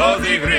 Cause he.